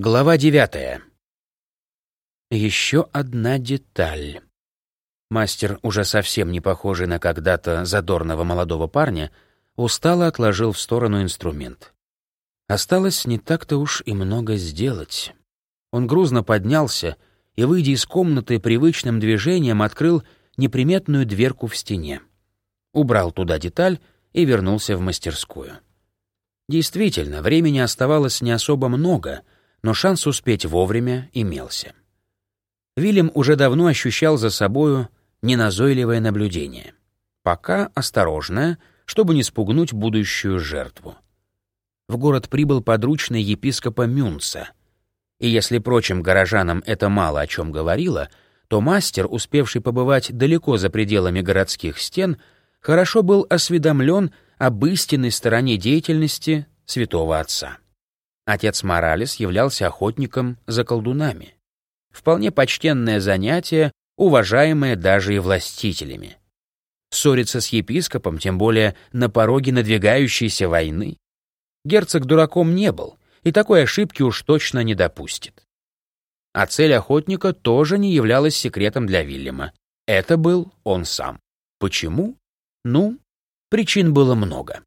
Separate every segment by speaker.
Speaker 1: Глава девятая. Еще одна деталь. Мастер, уже совсем не похожий на когда-то задорного молодого парня, устало отложил в сторону инструмент. Осталось не так-то уж и много сделать. Он грузно поднялся и, выйдя из комнаты, привычным движением открыл неприметную дверку в стене. Убрал туда деталь и вернулся в мастерскую. Действительно, времени оставалось не особо много — но шанс успеть вовремя имелся. Вильям уже давно ощущал за собою неназойливое наблюдение. Пока осторожное, чтобы не спугнуть будущую жертву. В город прибыл подручный епископа Мюнца. И если прочим горожанам это мало о чем говорило, то мастер, успевший побывать далеко за пределами городских стен, хорошо был осведомлен об истинной стороне деятельности святого отца. Отец Моралес являлся охотником за колдунами. Вполне почтенное занятие, уважаемое даже и властителями. Ссориться с епископом, тем более на пороге надвигающейся войны. Герцог дураком не был, и такой ошибки уж точно не допустит. А цель охотника тоже не являлась секретом для Вильяма. Это был он сам. Почему? Ну, причин было много.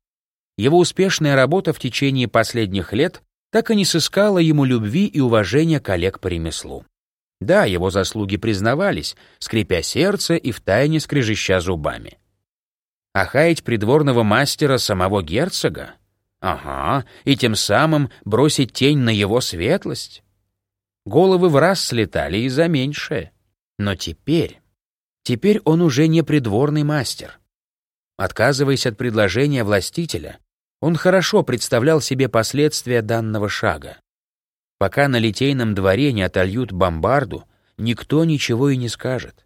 Speaker 1: Его успешная работа в течение последних лет так и не сыскала ему любви и уважения коллег по ремеслу. Да, его заслуги признавались, скрипя сердце и втайне скрежеща зубами. А хаять придворного мастера самого герцога? Ага, и тем самым бросить тень на его светлость? Головы в раз слетали и за меньшее. Но теперь... Теперь он уже не придворный мастер. Отказываясь от предложения властителя, он хорошо представлял себе последствия данного шага. Пока на Литейном дворе не отольют бомбарду, никто ничего и не скажет.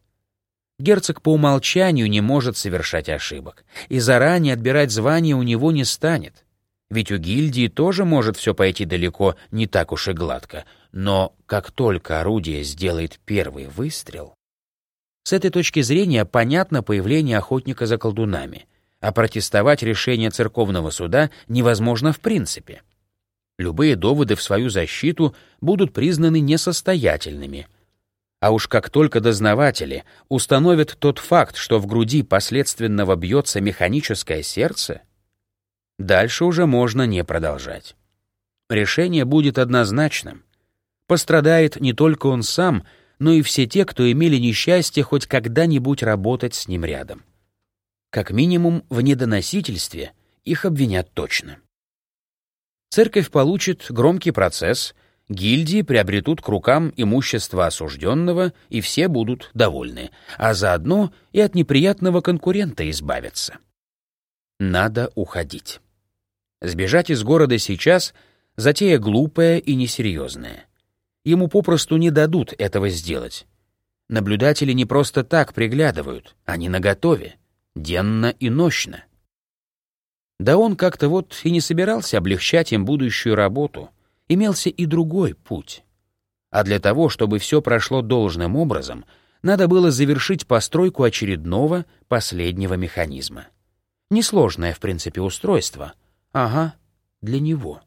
Speaker 1: Герцог по умолчанию не может совершать ошибок, и заранее отбирать звание у него не станет. Ведь у гильдии тоже может все пойти далеко не так уж и гладко, но как только орудие сделает первый выстрел... С этой точки зрения понятно появление охотника за колдунами — а протестовать решение церковного суда невозможно в принципе. Любые доводы в свою защиту будут признаны несостоятельными. А уж как только дознаватели установят тот факт, что в груди последственного бьется механическое сердце, дальше уже можно не продолжать. Решение будет однозначным. Пострадает не только он сам, но и все те, кто имели несчастье хоть когда-нибудь работать с ним рядом. Как минимум, в недоносительстве их обвинят точно. Церковь получит громкий процесс, гильдии приобретут к рукам имущество осужденного, и все будут довольны, а заодно и от неприятного конкурента избавятся. Надо уходить. Сбежать из города сейчас — затея глупая и несерьезная. Ему попросту не дадут этого сделать. Наблюдатели не просто так приглядывают, они наготове денно и нощно. Да он как-то вот и не собирался облегчать им будущую работу, имелся и другой путь. А для того, чтобы все прошло должным образом, надо было завершить постройку очередного, последнего механизма. Несложное, в принципе, устройство. Ага, для него.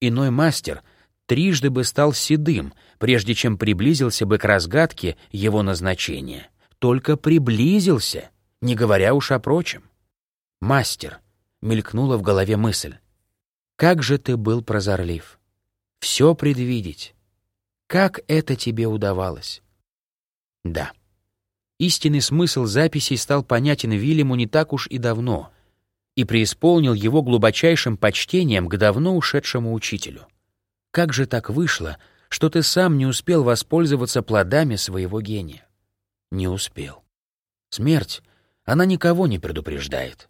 Speaker 1: Иной мастер трижды бы стал седым, прежде чем приблизился бы к разгадке его назначения. Только приблизился — не говоря уж о прочем. «Мастер», — мелькнула в голове мысль, — «как же ты был прозорлив! Все предвидеть! Как это тебе удавалось?» Да, истинный смысл записей стал понятен Вильяму не так уж и давно и преисполнил его глубочайшим почтением к давно ушедшему учителю. Как же так вышло, что ты сам не успел воспользоваться плодами своего гения? Не успел. Смерть она никого не предупреждает.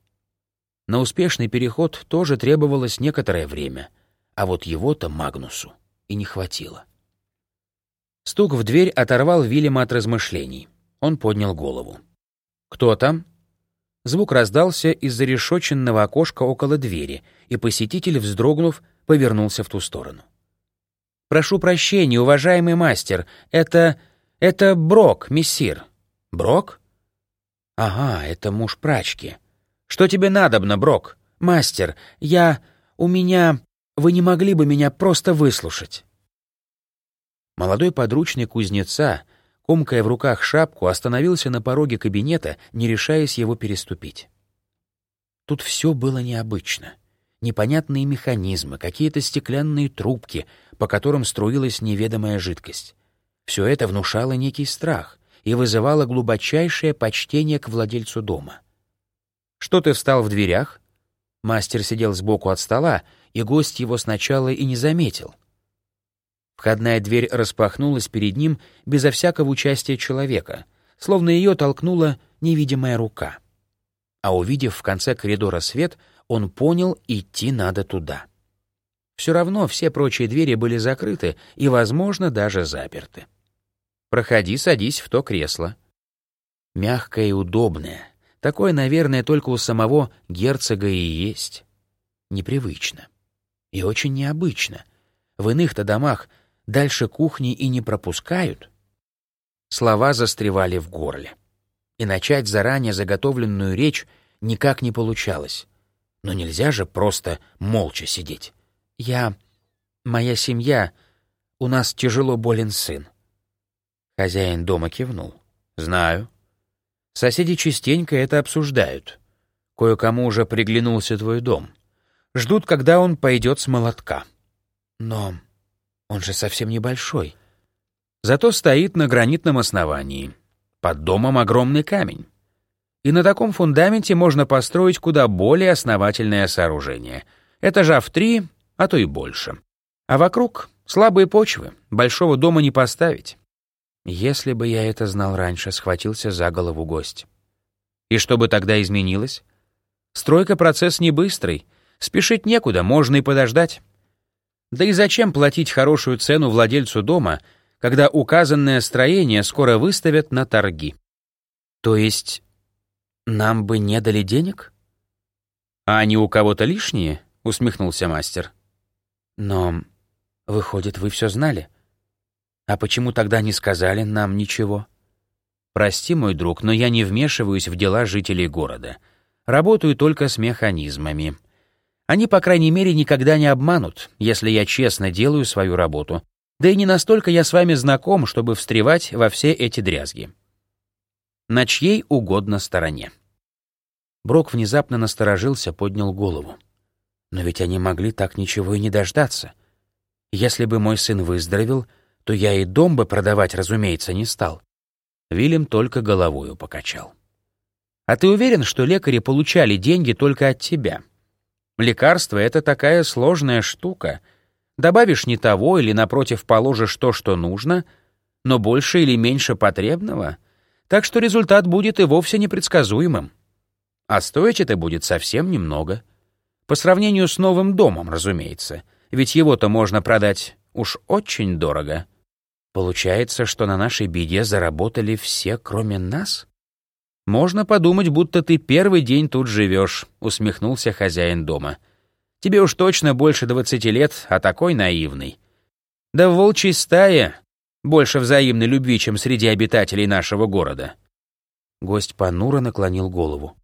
Speaker 1: На успешный переход тоже требовалось некоторое время, а вот его-то Магнусу и не хватило. Стук в дверь оторвал Вильяма от размышлений. Он поднял голову. «Кто там?» Звук раздался из зарешоченного окошка около двери, и посетитель, вздрогнув, повернулся в ту сторону. «Прошу прощения, уважаемый мастер, это... это Брок, мессир». «Брок?» «Ага, это муж прачки. Что тебе надобно, Брок? Мастер, я... у меня... Вы не могли бы меня просто выслушать?» Молодой подручный кузнеца, комкая в руках шапку, остановился на пороге кабинета, не решаясь его переступить. Тут все было необычно. Непонятные механизмы, какие-то стеклянные трубки, по которым струилась неведомая жидкость. Все это внушало некий страх и вызывало глубочайшее почтение к владельцу дома. «Что ты встал в дверях?» Мастер сидел сбоку от стола, и гость его сначала и не заметил. Входная дверь распахнулась перед ним безо всякого участия человека, словно ее толкнула невидимая рука. А увидев в конце коридора свет, он понял, идти надо туда. Все равно все прочие двери были закрыты и, возможно, даже заперты. «Проходи, садись в то кресло». Мягкое и удобное. Такое, наверное, только у самого герцога и есть. Непривычно. И очень необычно. В иных-то домах дальше кухни и не пропускают. Слова застревали в горле. И начать заранее заготовленную речь никак не получалось. Но нельзя же просто молча сидеть. Я... Моя семья... У нас тяжело болен сын. Хозяин дома кивнул. «Знаю. Соседи частенько это обсуждают. Кое-кому уже приглянулся твой дом. Ждут, когда он пойдет с молотка. Но он же совсем небольшой. Зато стоит на гранитном основании. Под домом огромный камень. И на таком фундаменте можно построить куда более основательное сооружение. Этажа в три, а то и больше. А вокруг слабые почвы, большого дома не поставить. Если бы я это знал раньше, схватился за голову гость. И что бы тогда изменилось? Стройка — процесс не быстрый. Спешить некуда, можно и подождать. Да и зачем платить хорошую цену владельцу дома, когда указанное строение скоро выставят на торги? То есть нам бы не дали денег? А они у кого-то лишние? Усмехнулся мастер. Но, выходит, вы все знали. А почему тогда не сказали нам ничего? Прости, мой друг, но я не вмешиваюсь в дела жителей города. Работаю только с механизмами. Они, по крайней мере, никогда не обманут, если я честно делаю свою работу. Да и не настолько я с вами знаком, чтобы встревать во все эти дрязги. На чьей угодно стороне. Брок внезапно насторожился, поднял голову. Но ведь они могли так ничего и не дождаться. Если бы мой сын выздоровел, то я и дом бы продавать, разумеется, не стал. Вильям только головою покачал. «А ты уверен, что лекари получали деньги только от тебя? Лекарство — это такая сложная штука. Добавишь не того или, напротив, положишь то, что нужно, но больше или меньше потребного, так что результат будет и вовсе непредсказуемым. А стоить это будет совсем немного. По сравнению с новым домом, разумеется, ведь его-то можно продать уж очень дорого». Получается, что на нашей беде заработали все, кроме нас? Можно подумать, будто ты первый день тут живешь, усмехнулся хозяин дома. Тебе уж точно больше двадцати лет, а такой наивный. Да в волчьей стае больше взаимной любви, чем среди обитателей нашего города. Гость понуро наклонил голову.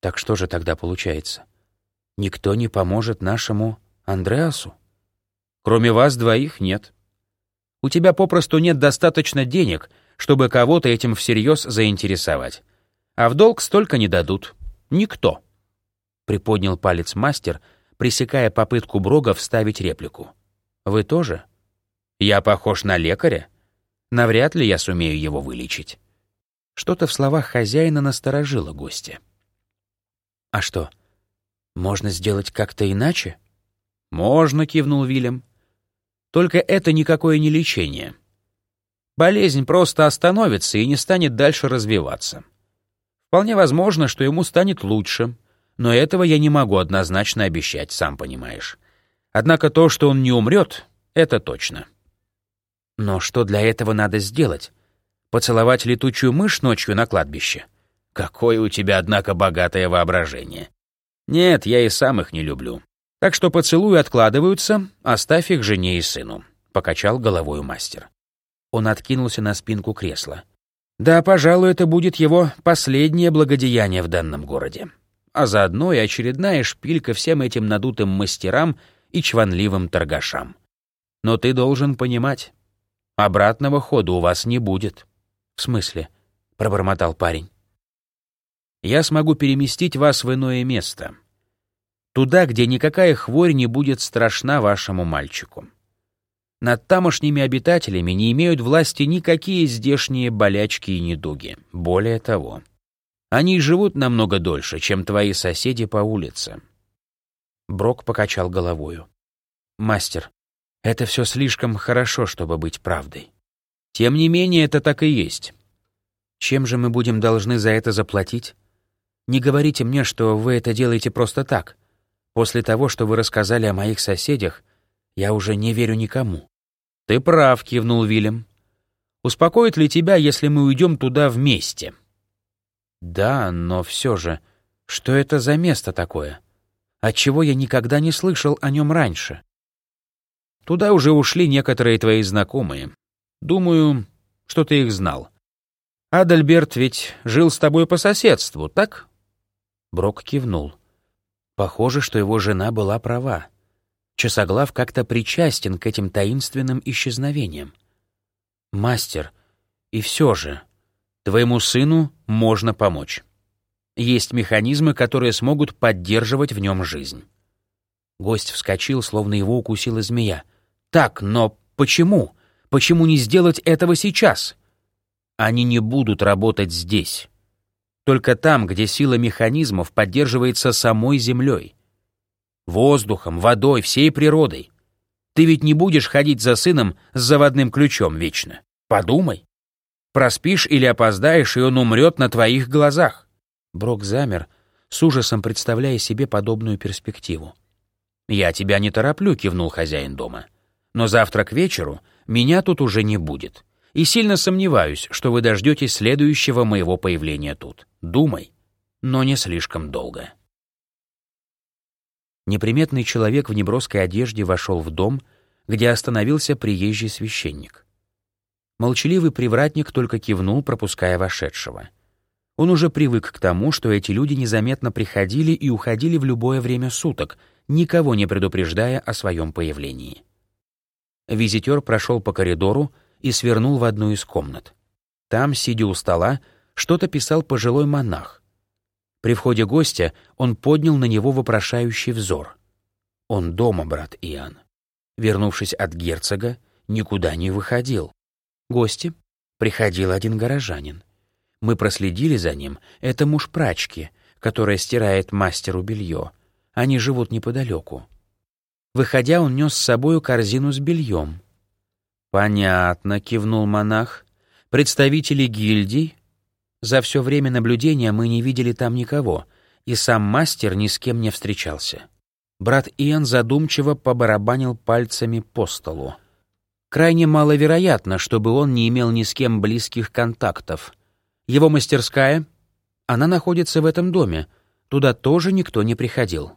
Speaker 1: Так что же тогда получается? Никто не поможет нашему Андреасу? Кроме вас двоих нет. У тебя попросту нет достаточно денег, чтобы кого-то этим всерьез заинтересовать. А в долг столько не дадут. Никто. Приподнял палец мастер, пресекая попытку Брога вставить реплику. Вы тоже? Я похож на лекаря? Навряд ли я сумею его вылечить. Что-то в словах хозяина насторожило гостя. А что, можно сделать как-то иначе? Можно, кивнул Вильям. Только это никакое не лечение. Болезнь просто остановится и не станет дальше развиваться. Вполне возможно, что ему станет лучше, но этого я не могу однозначно обещать, сам понимаешь. Однако то, что он не умрет, это точно. Но что для этого надо сделать? Поцеловать летучую мышь ночью на кладбище? Какое у тебя, однако, богатое воображение. Нет, я и сам их не люблю. Так что поцелуи откладываются, оставь их жене и сыну», — покачал головой мастер. Он откинулся на спинку кресла. «Да, пожалуй, это будет его последнее благодеяние в данном городе. А заодно и очередная шпилька всем этим надутым мастерам и чванливым торгашам. Но ты должен понимать, Обратного хода у вас не будет».
Speaker 2: «В смысле?» — пробормотал парень.
Speaker 1: «Я смогу переместить вас в иное место. Туда, где никакая хворь не будет страшна вашему мальчику. Над тамошними обитателями не имеют власти никакие здешние болячки и недуги. Более того, они живут намного дольше, чем твои соседи по улице».
Speaker 2: Брок покачал головою. «Мастер, это все слишком хорошо, чтобы быть правдой.
Speaker 1: Тем не менее, это так и есть.
Speaker 2: Чем же мы будем должны за это заплатить? Не говорите мне, что вы это делаете просто так. После того, что вы рассказали о моих соседях, я уже не верю никому.
Speaker 1: Ты прав, кивнул Вильям. Успокоит ли тебя, если мы уйдем туда вместе?
Speaker 2: Да, но все же, что это за место такое? Отчего я никогда не слышал о нем раньше?
Speaker 1: Туда уже ушли некоторые твои знакомые. Думаю, что ты их знал. Адальберт ведь жил с тобой по соседству, так?
Speaker 2: Брок кивнул. Похоже, что его жена была права. Часоглав как-то причастен к этим таинственным исчезновениям. Мастер, и все же, твоему сыну можно помочь. Есть механизмы, которые смогут поддерживать в нем жизнь. Гость вскочил, словно его укусила змея. «Так, но почему? Почему не сделать этого сейчас?» «Они не будут работать здесь. Только там, где сила механизмов поддерживается самой Землей. Воздухом, водой, всей природой. Ты ведь не будешь ходить за сыном с заводным ключом вечно. Подумай. Проспишь или опоздаешь, и он умрет на твоих глазах». Брок замер, с ужасом представляя себе подобную перспективу. «Я тебя не тороплю», — кивнул хозяин дома. «Но завтра к вечеру меня тут уже не будет. И сильно сомневаюсь, что вы дождетесь следующего моего появления тут. Думай, но не слишком долго». Неприметный человек в неброской одежде вошел в дом, где остановился приезжий священник. Молчаливый привратник только кивнул, пропуская вошедшего. Он уже привык к тому, что эти люди незаметно приходили и уходили в любое время суток — никого не предупреждая о своем появлении. Визитер прошел по коридору и свернул в одну из комнат. Там, сидя у стола, что-то писал пожилой монах. При входе гостя он поднял на него вопрошающий взор. Он дома, брат Иоанн. Вернувшись от герцога, никуда не выходил. Гости приходил один горожанин. Мы проследили за ним. Это муж прачки, которая стирает мастеру белье. Они живут неподалеку. Выходя, он нес с собою корзину с бельем. «Понятно», — кивнул монах. «Представители гильдий?» За все время наблюдения мы не видели там никого, и сам мастер ни с кем не встречался. Брат Иэн задумчиво побарабанил пальцами по столу. Крайне маловероятно, чтобы он не имел ни с кем близких контактов. Его мастерская, она находится в этом доме, туда тоже никто не приходил.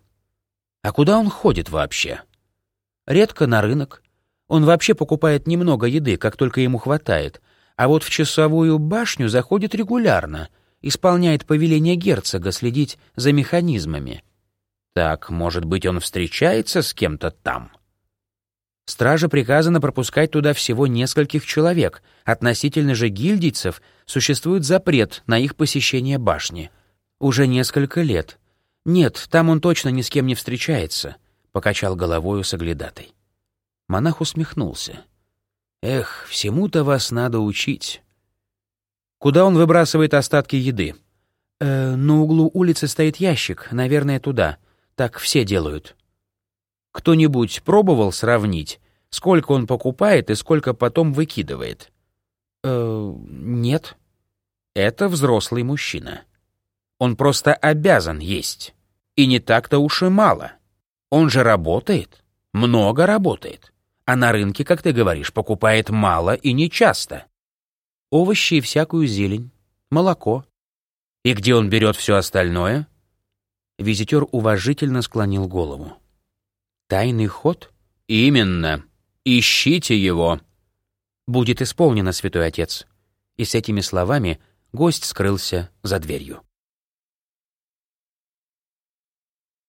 Speaker 2: А куда он ходит вообще? Редко на рынок. Он вообще покупает немного еды, как только ему хватает, а вот в часовую башню заходит регулярно, исполняет повеление герцога следить за механизмами. Так, может быть, он встречается с кем-то там? Страже приказано пропускать туда всего нескольких человек. Относительно же гильдийцев существует запрет на их посещение башни. Уже несколько лет — «Нет, там он точно ни с кем не встречается», — покачал головою соглядатой. Монах усмехнулся. «Эх, всему-то вас надо учить». «Куда он выбрасывает остатки еды?» «Э, «На углу улицы стоит ящик, наверное, туда. Так все делают». «Кто-нибудь пробовал сравнить, сколько он покупает и сколько потом выкидывает?» «Э, нет». «Это взрослый мужчина». Он просто обязан есть. И не так-то уж и мало. Он же работает, много работает. А на рынке, как ты говоришь, покупает мало и нечасто. Овощи и всякую зелень, молоко. И где он берет все остальное? Визитер уважительно склонил голову. Тайный ход? Именно. Ищите его. Будет исполнено, святой отец. И с этими словами гость скрылся за дверью.